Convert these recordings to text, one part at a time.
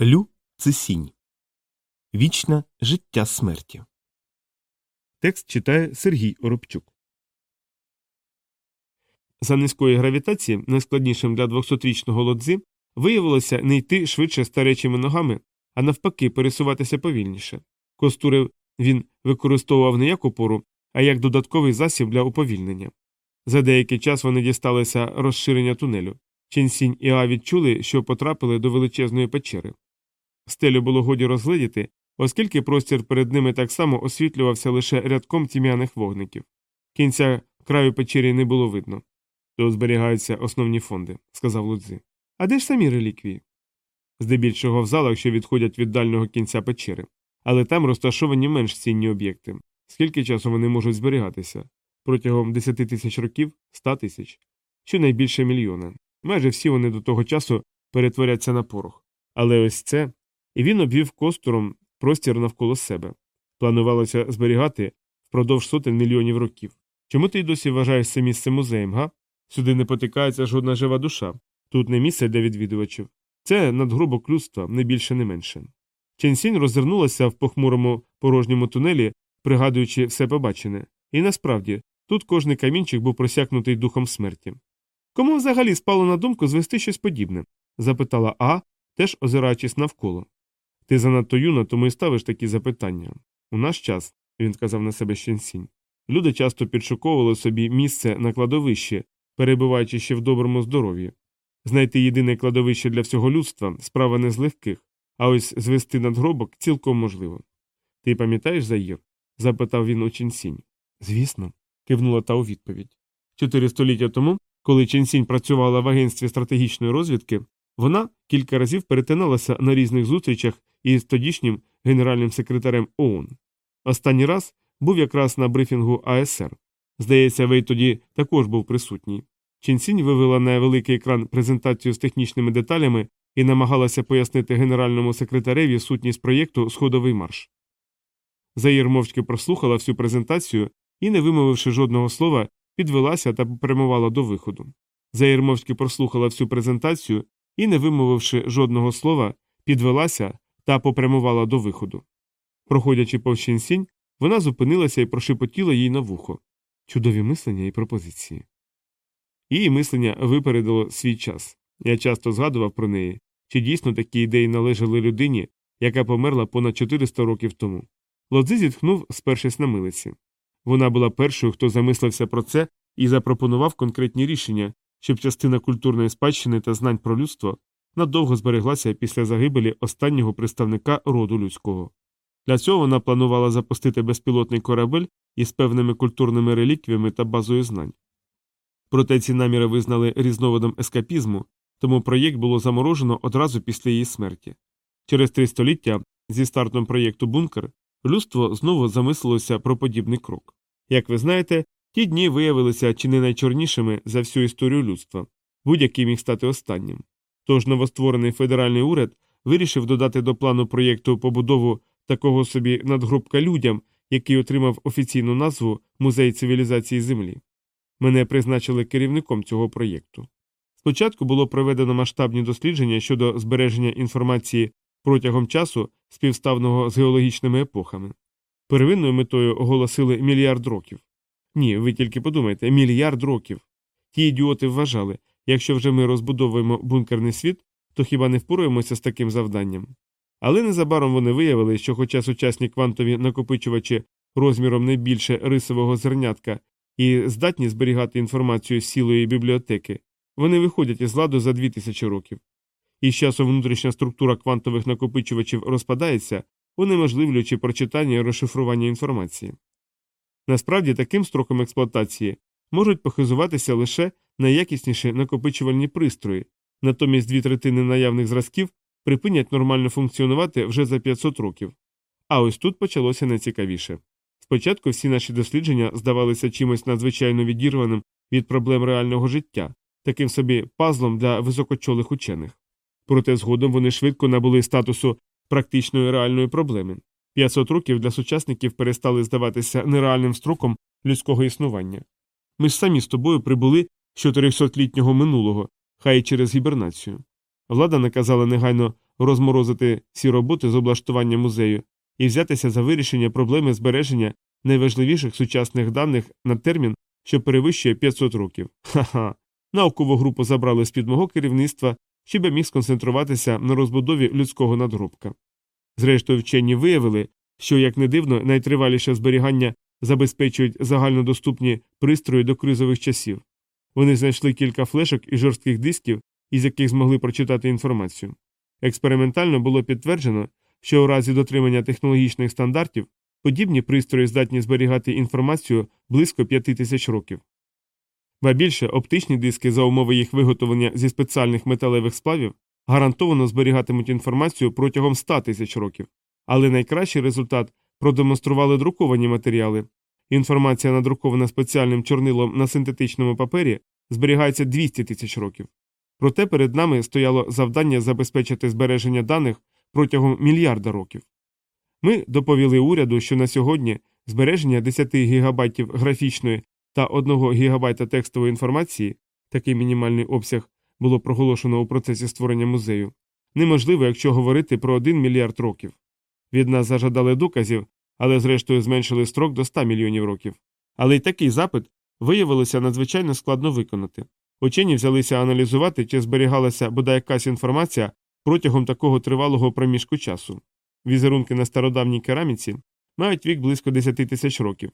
Лю це сінь. Вічне життя смерті. Текст читає Сергій Оробчук. За низької гравітації найскладнішим для 200-річного лодзи виявилося не йти швидше старечими ногами, а навпаки, пересуватися повільніше. Костури він використовував не як опору, а як додатковий засіб для уповільнення. За деякий час вони дісталися розширення тунелю. Ченсінь і А відчули, що потрапили до величезної печери. Стелю було годі розгледіти, оскільки простір перед ними так само освітлювався лише рядком тім'яних вогників. Кінця краю печері не було видно. Тут зберігаються основні фонди, сказав Лудзи. А де ж самі реліквії? Здебільшого в залах, що відходять від дальнього кінця печери, але там розташовані менш цінні об'єкти. Скільки часу вони можуть зберігатися? Протягом 10 тисяч років 100 тисяч, щонайбільше мільйона. Майже всі вони до того часу перетворяться на порох. Але ось це. І він обвів костуром простір навколо себе. Планувалося зберігати впродовж сотень мільйонів років. Чому ти й досі вважаєш це місце музеєм, га? Сюди не потикається жодна жива душа. Тут не місце для відвідувачів. Це надгробок людства, не більше, не менше. Ченсінь роззирнулася в похмурому порожньому тунелі, пригадуючи все побачене. І насправді, тут кожний камінчик був просякнутий духом смерті. Кому взагалі спало на думку звести щось подібне? запитала А, теж озираючись навколо. Ти занадто юна, тому й ставиш такі запитання. У наш час, він казав на себе Ченсінь, люди часто підшуковували собі місце на кладовищі, перебуваючи ще в доброму здоров'ї. Знайти єдине кладовище для всього людства справа не з легких, а ось звести надгробок цілком можливо. Ти пам'ятаєш Заїр? запитав він у Ченсінь. Звісно, кивнула та у відповідь. Чотири століття тому, коли Ченсінь працювала в агентстві стратегічної розвідки, вона кілька разів перетиналася на різних зустрічах із тодішнім генеральним секретарем ООН. Останній раз був якраз на брифінгу АСР. Здається, Вей тоді також був присутній. Ченсінь вивела на великий екран презентацію з технічними деталями і намагалася пояснити генеральному секретареві сутність проєкту Сходовий марш. Заїр мовчки прослухала всю презентацію і, не вимовивши жодного слова, підвелася та попрямувала до виходу. Заїр мовчки прослухала всю презентацію і, не вимовивши жодного слова, підвелася та попрямувала до виходу. Проходячи повз Ченсінь, вона зупинилася і прошепотіла їй на вухо. Чудові мислення і пропозиції. Її мислення випередило свій час. Я часто згадував про неї, чи дійсно такі ідеї належали людині, яка померла понад 400 років тому. Лодзи зітхнув, спершись на милиці. Вона була першою, хто замислився про це і запропонував конкретні рішення, щоб частина культурної спадщини та знань про людство надовго збереглася після загибелі останнього представника роду людського. Для цього вона планувала запустити безпілотний корабель із певними культурними реліквіями та базою знань. Проте ці наміри визнали різновидом ескапізму, тому проєкт було заморожено одразу після її смерті. Через три століття зі стартом проєкту Бункер людство знову замислилося про подібний крок. Як ви знаєте, ті дні виявилися чи не найчорнішими за всю історію людства, будь-який міг стати останнім. Тож новостворений федеральний уряд вирішив додати до плану проєкту побудову такого собі надгробка людям, який отримав офіційну назву Музей цивілізації Землі. Мене призначили керівником цього проєкту. Спочатку було проведено масштабні дослідження щодо збереження інформації протягом часу, співставного з геологічними епохами. Первинною метою оголосили мільярд років. Ні, ви тільки подумайте, мільярд років. Ті ідіоти вважали, якщо вже ми розбудовуємо бункерний світ, то хіба не впоруємося з таким завданням? Але незабаром вони виявили, що, хоча сучасні квантові накопичувачі розміром не більше рисового зернятка і здатні зберігати інформацію з цілої бібліотеки, вони виходять із ладу за 2000 років. І з часом внутрішня структура квантових накопичувачів розпадається, унеможливлюючи прочитання і розшифрування інформації. Насправді таким строком експлуатації можуть похизуватися лише найякісніші накопичувальні пристрої, натомість дві третини наявних зразків припинять нормально функціонувати вже за 500 років. А ось тут почалося найцікавіше. Спочатку всі наші дослідження здавалися чимось надзвичайно відірваним від проблем реального життя, таким собі пазлом для високочолих учених. Проте згодом вони швидко набули статусу практичної реальної проблеми. 500 років для сучасників перестали здаватися нереальним строком людського існування. Ми ж самі з тобою прибули з 400-літнього минулого, хай і через гібернацію. Влада наказала негайно розморозити всі роботи з облаштування музею і взятися за вирішення проблеми збереження найважливіших сучасних даних на термін, що перевищує 500 років. Ха-ха. Наукову групу забрали з під мого керівництва, щоб я міг сконцентруватися на розбудові людського надгробка. Зрештою, вчені виявили, що, як не дивно, найтриваліше зберігання забезпечують загальнодоступні пристрої до кризових часів. Вони знайшли кілька флешок і жорстких дисків, із яких змогли прочитати інформацію. Експериментально було підтверджено, що у разі дотримання технологічних стандартів подібні пристрої здатні зберігати інформацію близько 5 тисяч років. Ба більше оптичні диски за умови їх виготовлення зі спеціальних металевих сплавів гарантовано зберігатимуть інформацію протягом 100 тисяч років, але найкращий результат продемонстрували друковані матеріали. Інформація, надрукована спеціальним чорнилом на синтетичному папері, зберігається 200 тисяч років. Проте перед нами стояло завдання забезпечити збереження даних протягом мільярда років. Ми доповіли уряду, що на сьогодні збереження 10 гігабайтів графічної та 1 гігабайта текстової інформації, такий мінімальний обсяг було проголошено у процесі створення музею, неможливо, якщо говорити про 1 мільярд років. Від нас зажадали доказів, але зрештою зменшили строк до 100 мільйонів років. Але й такий запит виявилося надзвичайно складно виконати. Учені взялися аналізувати, чи зберігалася бодай якась інформація протягом такого тривалого проміжку часу. Візерунки на стародавній кераміці мають вік близько 10 тисяч років.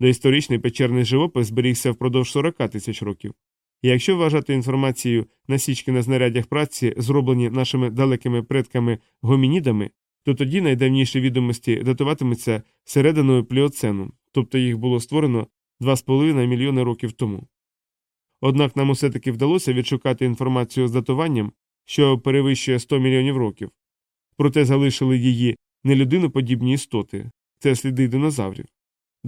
Доісторичний печерний живопис зберігся впродовж 40 тисяч років. І якщо вважати інформацією насічки на знаряддях праці, зроблені нашими далекими предками гомінідами, то тоді найдавніші відомості датуватимуться серединою пліоцену, тобто їх було створено 2,5 мільйони років тому. Однак нам усе таки вдалося відшукати інформацію з датуванням, що перевищує 100 мільйонів років, проте залишили її нелюдиноподібні істоти це сліди динозаврів.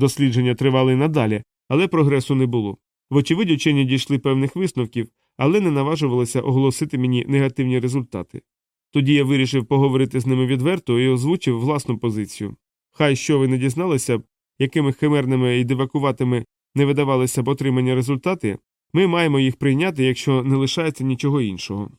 Дослідження тривали надалі, але прогресу не було. Вочевидь, учені дійшли певних висновків, але не наважувалися оголосити мені негативні результати. Тоді я вирішив поговорити з ними відверто і озвучив власну позицію. Хай що ви не дізналися б, якими химерними і дивакуватими не видавалися б отримані результати, ми маємо їх прийняти, якщо не лишається нічого іншого.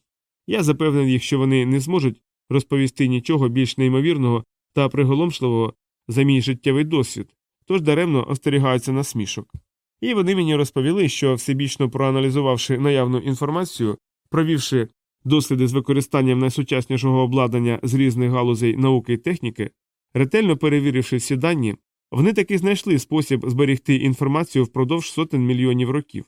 Я запевнив їх, що вони не зможуть розповісти нічого більш неймовірного та приголомшливого за мій життєвий досвід, тож даремно остерігаються на смішок. І вони мені розповіли, що всебічно проаналізувавши наявну інформацію, провівши досліди з використанням найсучаснішого обладнання з різних галузей науки і техніки, ретельно перевіривши всі дані, вони таки знайшли спосіб зберегти інформацію впродовж сотень мільйонів років.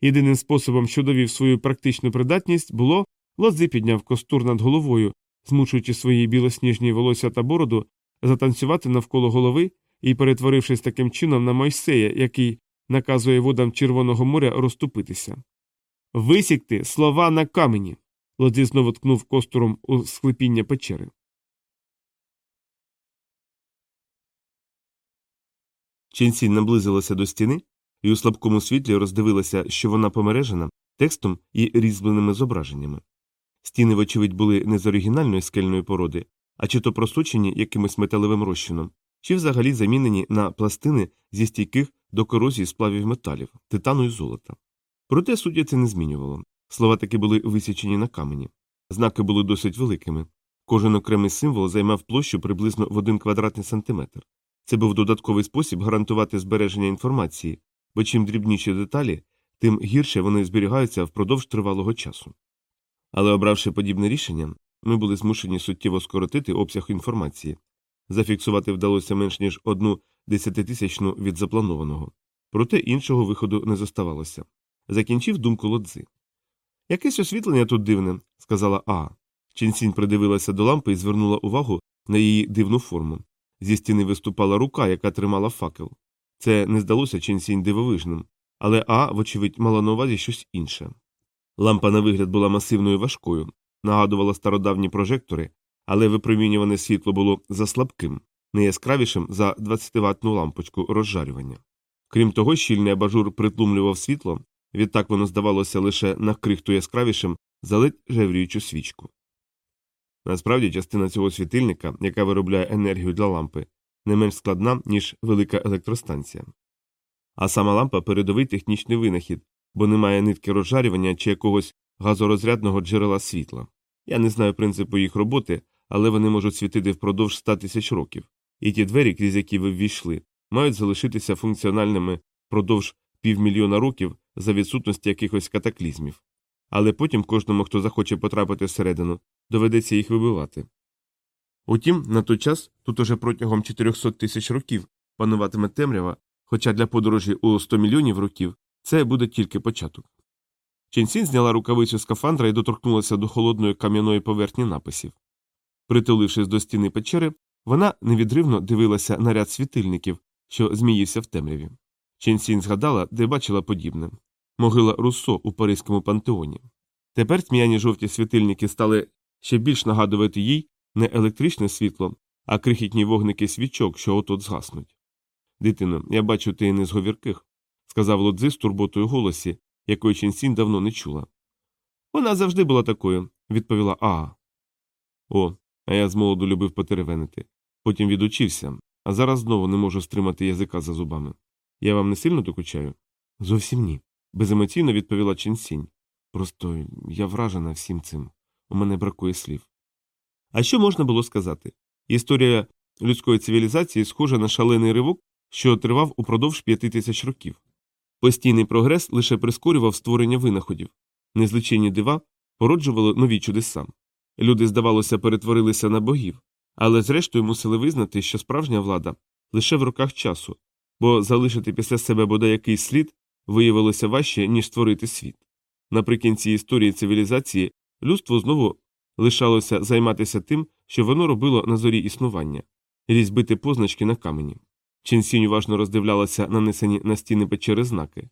Єдиним способом, що довів свою практичну придатність, було лози підняв костур над головою, змушуючи свої білосніжні волосся та бороду затанцювати навколо голови і перетворившись таким чином на Мойсея, який наказує водам Червоного моря розступитися. Висікти слова на камені. Лодзі знову ткнув костуром у склепіння печери. Ченсінь наблизилася до стіни і у слабкому світлі роздивилася, що вона помережена текстом і різьбленими зображеннями. Стіни, вочевидь, були не з оригінальної скельної породи, а чи то просочені якимось металевим розчином, чи взагалі замінені на пластини зі стійких до корозії сплавів металів, титану і золота. Проте суддя це не змінювало. Слова таки були висічені на камені. Знаки були досить великими. Кожен окремий символ займав площу приблизно в один квадратний сантиметр. Це був додатковий спосіб гарантувати збереження інформації, бо чим дрібніші деталі, тим гірше вони зберігаються впродовж тривалого часу. Але обравши подібне рішення, ми були змушені суттєво скоротити обсяг інформації. Зафіксувати вдалося менш ніж одну десятитисячну від запланованого, проте іншого виходу не зоставалося. Закінчив думку лодзи. Якесь освітлення тут дивне, сказала А. Ченсінь придивилася до лампи і звернула увагу на її дивну форму. Зі стіни виступала рука, яка тримала факел. Це не здалося Ченсінь дивовижним, але А, вочевидь, мала на увазі щось інше. Лампа на вигляд була масивною важкою, нагадувала стародавні прожектори, але випромінюване світло було заслабким, не яскравішим за 20-ваттну лампочку розжарювання. Крім того, щільний абажур притлумлював світло, відтак воно здавалося лише на крихту яскравішим за ледь жевріючу свічку. Насправді, частина цього світильника, яка виробляє енергію для лампи, не менш складна, ніж велика електростанція. А сама лампа передовий технічний винахід, бо немає нитки розжарювання чи якогось газорозрядного джерела світла. Я не знаю принципу їх роботи, але вони можуть світити впродовж 100 тисяч років, і ті двері, крізь які ви ввійшли, мають залишитися функціональними впродовж півмільйона років за відсутності якихось катаклізмів. Але потім кожному, хто захоче потрапити всередину, доведеться їх вибивати. Утім, на той час тут уже протягом 400 тисяч років пануватиме темрява, хоча для подорожі у 100 мільйонів років це буде тільки початок. Ченсін зняла рукавицю скафандра і доторкнулася до холодної кам'яної поверхні написів. Притулившись до стіни печери, вона невідривно дивилася на ряд світильників, що зміївся в темряві. Ченсін згадала, де бачила подібне могила Руссо у Паризькому пантеоні. Тепер тьмяні жовті світильники стали ще більш нагадувати їй не електричне світло, а крихітні вогники свічок, що отот згаснуть. Дитино, я бачу, ти не з говірких, сказав лодзи з турботою голосі, якої Ченсін давно не чула. Вона завжди була такою, відповіла Аа. О, а я з молоду любив потеревенити. Потім відучився, а зараз знову не можу стримати язика за зубами. Я вам не сильно докучаю? Зовсім ні. беземоційно відповіла Ченсінь. Просто я вражена всім цим. У мене бракує слів. А що можна було сказати? Історія людської цивілізації схожа на шалений ривок, що тривав упродовж п'яти тисяч років. Постійний прогрес лише прискорював створення винаходів, незліченні дива породжували нові чудеса. Люди, здавалося, перетворилися на богів, але зрештою мусили визнати, що справжня влада лише в руках часу, бо залишити після себе бодай якийсь слід виявилося важче, ніж створити світ. Наприкінці історії цивілізації людство знову лишалося займатися тим, що воно робило на зорі існування різьбити позначки на камені. Ченсінь уважно роздивлялася нанесені на стіни печери знаки.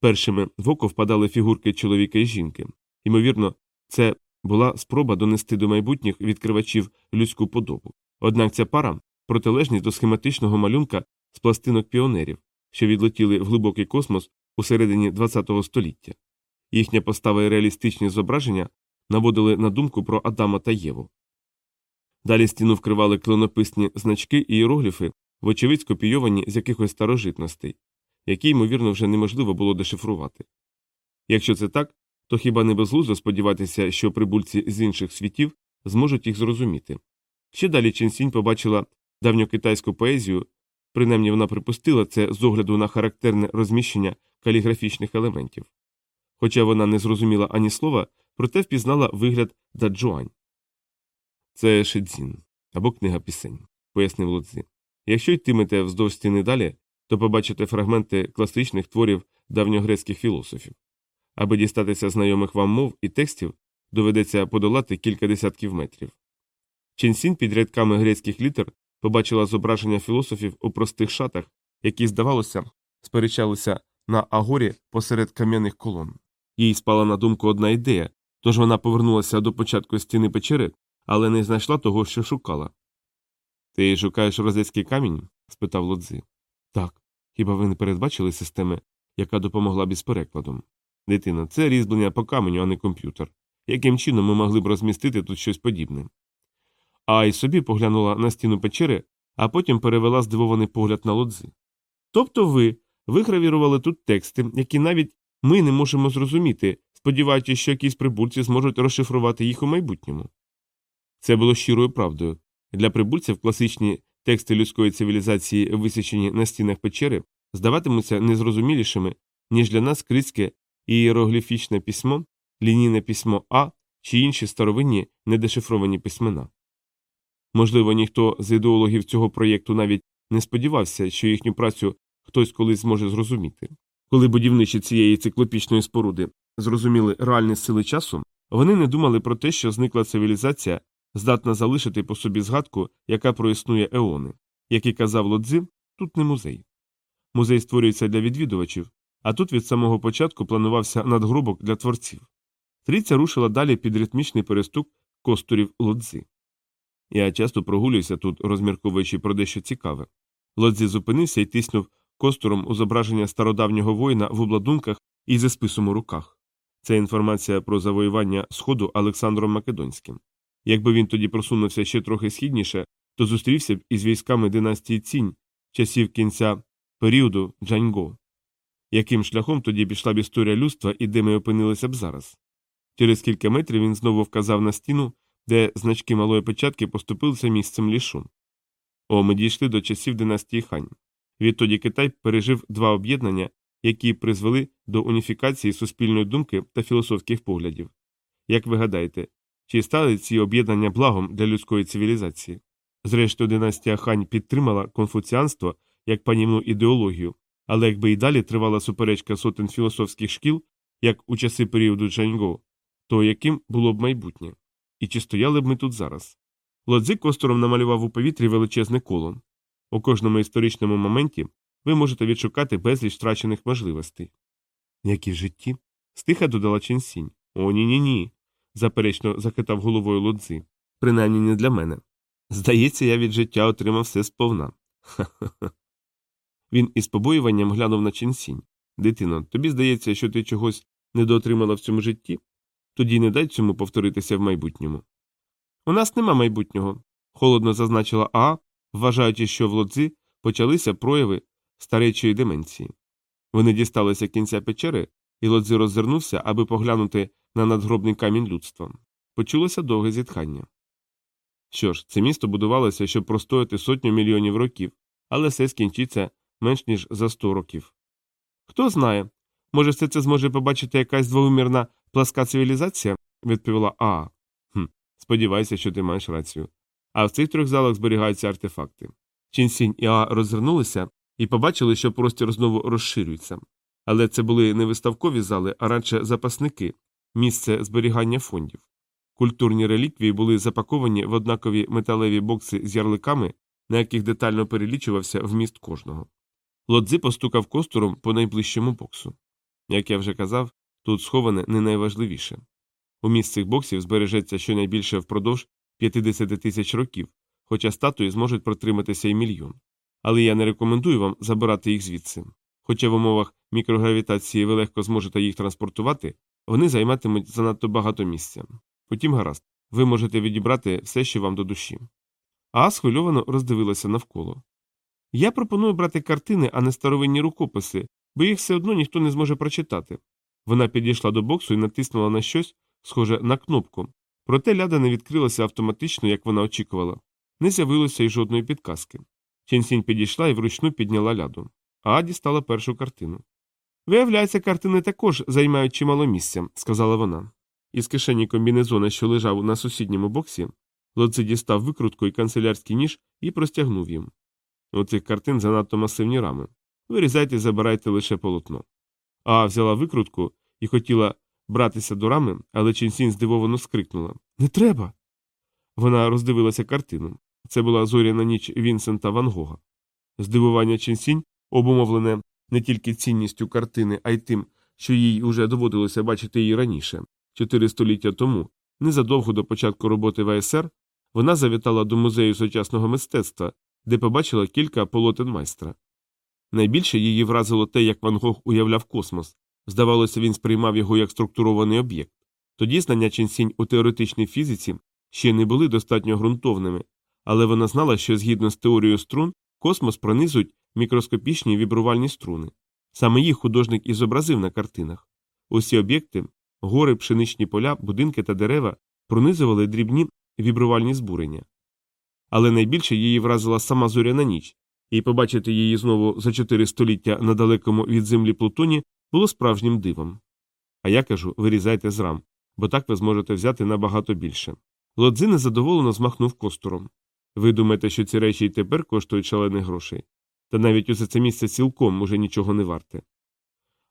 Першими в око впадали фігурки чоловіка і жінки. Ймовірно, це була спроба донести до майбутніх відкривачів людську подобу. Однак ця пара протилежність до схематичного малюнка з пластинок піонерів, що відлетіли в глибокий космос у середині ХХ століття. Їхня постава і реалістичні зображення наводили на думку про Адама та Єву. Далі стіну вкривали клинописні значки і іерогліфи, вочевидь скопійовані з якихось старожитностей, які, ймовірно, вже неможливо було дешифрувати. Якщо це так, то хіба не безглуздо сподіватися, що прибульці з інших світів зможуть їх зрозуміти. Ще далі Ченсінь побачила давньокитайську поезію, принаймні вона припустила це з огляду на характерне розміщення каліграфічних елементів. Хоча вона не зрозуміла ані слова, проте впізнала вигляд даджуань. Це Шедзін або книга пісень, пояснив Лодзі. Якщо йтимете вздовж стіни далі, то побачите фрагменти класичних творів давньогрецьких філософів. Аби дістатися знайомих вам мов і текстів, доведеться подолати кілька десятків метрів. Ченсін під рядками грецьких літер побачила зображення філософів у простих шатах, які, здавалося, сперечалися на агорі посеред кам'яних колон. Їй спала на думку одна ідея, тож вона повернулася до початку стіни печери, але не знайшла того, що шукала. Ти шукаєш розецький камінь? спитав лодзи. Так. Хіба ви не передбачили системи, яка допомогла б із перекладом? Дитина, це різьблення по каменю, а не комп'ютер. Яким чином ми могли б розмістити тут щось подібне? А й собі поглянула на стіну печери, а потім перевела здивований погляд на лодзи. Тобто ви вигравірували тут тексти, які навіть ми не можемо зрозуміти, сподіваючись, що якісь прибульці зможуть розшифрувати їх у майбутньому. Це було щирою правдою. Для прибульців класичні тексти людської цивілізації, висічені на стінах печери, здаватимуться незрозумілішими, ніж для нас критське ієрогліфічне письмо, лінійне письмо А чи інші старовинні недешифровані письмена. Можливо, ніхто з ідеологів цього проєкту навіть не сподівався, що їхню працю хтось колись зможе зрозуміти. Коли будівничі цієї циклопічної споруди зрозуміли реальні сили часу, вони не думали про те, що зникла цивілізація здатна залишити по собі згадку, яка проіснує еони. Як і казав Лодзи, тут не музей. Музей створюється для відвідувачів, а тут від самого початку планувався надгробок для творців. Трійця рушила далі під ритмічний перестук костурів лодзи. Я часто прогулююся тут, розмірковуючи про дещо цікаве. Лодзі зупинився і тиснув костуром у зображення стародавнього воїна в обладунках і зі списом у руках. Це інформація про завоювання Сходу Олександром Македонським. Якби він тоді просунувся ще трохи східніше, то зустрівся б із військами династії Цінь часів кінця періоду Джаньго. Яким шляхом тоді пішла б історія людства і де ми опинилися б зараз? Через кілька метрів він знову вказав на стіну, де значки малої печатки поступилися місцем лішу. О, ми дійшли до часів династії Хань. Відтоді Китай пережив два об'єднання, які призвели до уніфікації суспільної думки та філософських поглядів. Як ви гадаєте, чи стали ці об'єднання благом для людської цивілізації? Зрештою, династія Хань підтримала конфуціанство як панівну ідеологію, але якби і далі тривала суперечка сотень філософських шкіл, як у часи періоду Джаньго, то яким було б майбутнє? І чи стояли б ми тут зараз? Лодзи костором намалював у повітрі величезне коло. У кожному історичному моменті ви можете відшукати безліч втрачених можливостей. Які в житті? стиха додала Ченсінь. О, ні ні ні. заперечно захитав головою лодзи. Принаймні не для мене. Здається, я від життя отримав все сповна. Ха-ха-ха. Він із побоюванням глянув на Ченсінь. Дитино, тобі здається, що ти чогось недоотримала в цьому житті? Тоді не дай цьому повторитися в майбутньому. У нас нема майбутнього, холодно зазначила А, вважаючи, що в лодзі почалися прояви старечої деменції. Вони дісталися кінця печери, і лодзи роззирнувся, аби поглянути на надгробний камінь людства. Почулося довге зітхання. Що ж, це місто будувалося, щоб простояти сотню мільйонів років, але все скінчиться менш ніж за сто років. Хто знає, може, все це зможе побачити якась двовимірна пласка цивілізація, відповіла Аа. «Хм, Сподіваюся, що ти маєш рацію. А в цих трьох залах зберігаються артефакти. Чінсінь і Аа роззирнулися і побачили, що простір знову розширюється. Але це були не виставкові зали, а радше запасники, місце зберігання фондів. Культурні реліквії були запаковані в однакові металеві бокси з ярликами, на яких детально перелічувався вміст кожного. Лодзи постукав костуром по найближчому боксу. Як я вже казав, тут сховане не найважливіше. Уміст цих боксів збережеться щонайбільше впродовж 50 тисяч років, хоча статуї зможуть протриматися і мільйон. Але я не рекомендую вам забирати їх звідси. Хоча в умовах мікрогравітації ви легко зможете їх транспортувати, вони займатимуть занадто багато місця. Потім гаразд, ви можете відібрати все, що вам до душі. А схвильовано роздивилася навколо. Я пропоную брати картини, а не старовинні рукописи, бо їх все одно ніхто не зможе прочитати. Вона підійшла до боксу і натиснула на щось, схоже на кнопку, проте ляда не відкрилася автоматично, як вона очікувала. Не з'явилося й жодної підказки. Ченсінь підійшла і вручну підняла ляду. А дістала першу картину. Виявляється, картини також займають чимало місця, сказала вона. Із кишені комбінезона, що лежав на сусідньому боксі, Лодзи дістав викрутку і канцелярський ніж і простягнув їм. У цих картин занадто масивні рами. Вирізайте і забирайте лише полотно. А взяла викрутку і хотіла братися до рами, але Ченсінь здивовано скрикнула Не треба. Вона роздивилася картину. Це була зоряна ніч Вінсента Ван Гога. Здивування Ченсінь, обумовлене не тільки цінністю картини, а й тим, що їй уже доводилося бачити її раніше, чотири століття тому, незадовго до початку роботи в АСР, вона завітала до музею сучасного мистецтва, де побачила кілька полотен майстра. Найбільше її вразило те, як Ван Гог уявляв космос. Здавалося, він сприймав його як структурований об'єкт. Тоді знання Ченсінь у теоретичній фізиці ще не були достатньо ґрунтовними, але вона знала, що згідно з теорією струн космос пронизують мікроскопічні вібрувальні струни. Саме їх художник і зобразив на картинах. Усі об'єкти гори, пшеничні поля, будинки та дерева пронизували дрібні вібрувальні збурення. Але найбільше її вразила сама зоряна ніч, і побачити її знову за чотири століття на далекому від землі Плутоні було справжнім дивом. А я кажу вирізайте з рам, бо так ви зможете взяти набагато більше. Лодзи незадоволено змахнув костуром. Ви думаєте, що ці речі й тепер коштують шалених грошей? Та навіть усе це місце цілком уже нічого не варте.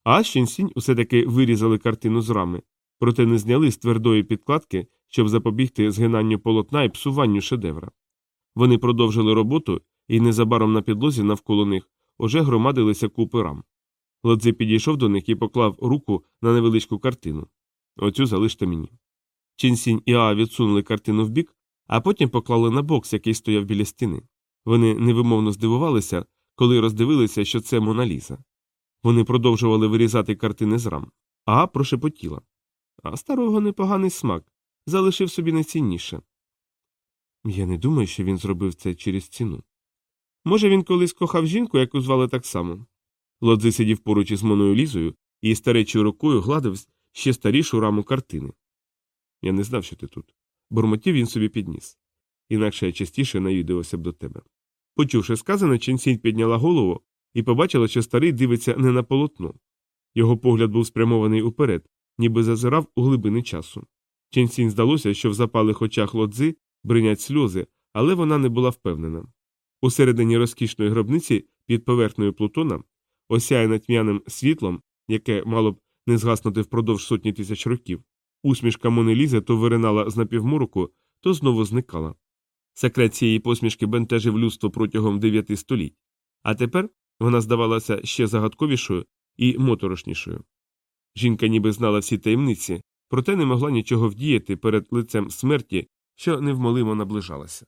А Щенсінь усе таки вирізали картину з рами, проте не зняли з твердої підкладки, щоб запобігти згинанню полотна і псуванню шедевра. Вони продовжили роботу, і незабаром на підлозі навколо них уже громадилися купи рам. Лодзе підійшов до них і поклав руку на невеличку картину. Оцю залиште мені. Чінсінь і Аа відсунули картину вбік, а потім поклали на бокс, який стояв біля стіни. Вони невимовно здивувалися, коли роздивилися, що це Моналіза. Вони продовжували вирізати картини з рам. Аа прошепотіла. А старого непоганий смак залишив собі найцінніше. Я не думаю, що він зробив це через ціну. Може, він колись кохав жінку, яку звали так само. Лодзи сидів поруч із Моною Лізою і старечою рукою гладив ще старішу раму картини. Я не знав, що ти тут. Бурмотів він собі підніс. Інакше я частіше навідувався б до тебе. Почувши сказане, Ченсінь підняла голову і побачила, що старий дивиться не на полотно. Його погляд був спрямований уперед, ніби зазирав у глибини часу. Ченсінь здалося, що в запалих очах лодзи бринять сльози, але вона не була впевнена. Усередині розкішної гробниці під поверхнею Плутона, осяяна тьмяним світлом, яке мало б не згаснути впродовж сотні тисяч років, усмішка Монелізи то виринала з напівмороку, то знову зникала. Секрет цієї посмішки бентежив людство протягом дев'яти століть, а тепер вона здавалася ще загадковішою і моторошнішою. Жінка ніби знала всі таємниці, проте не могла нічого вдіяти перед лицем смерті, що невмолимо наближалася.